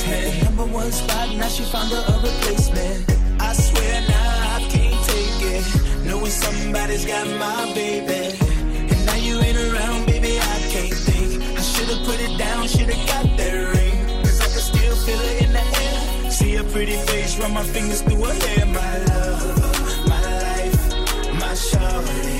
Number one spot, now she found her a replacement. I swear now I can't take it. Knowing somebody's got my baby. And now you ain't around, baby, I can't think. I should've put it down, should've got that ring. Cause I can still feel it in the air. See her pretty face, run my fingers through her hair, my love, my life, my shawty,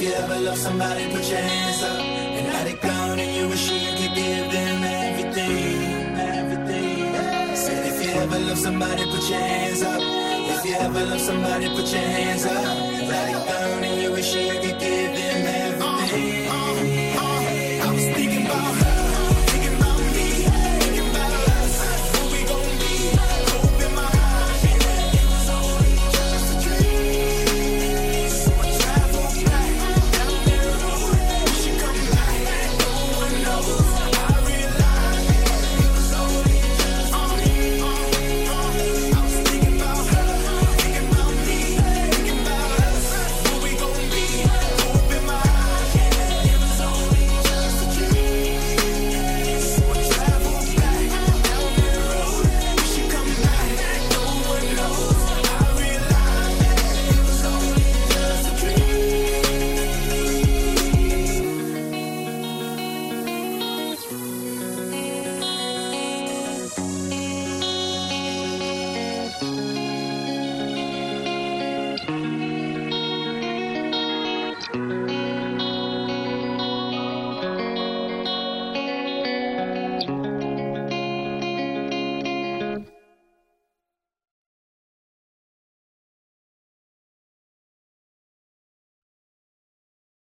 If you ever love somebody, put your hands up and had it gone, and you wish you could give them everything, everything. Said if you ever love somebody, put your hands up. If you ever love somebody, put your hands up. Had it burn and you wish you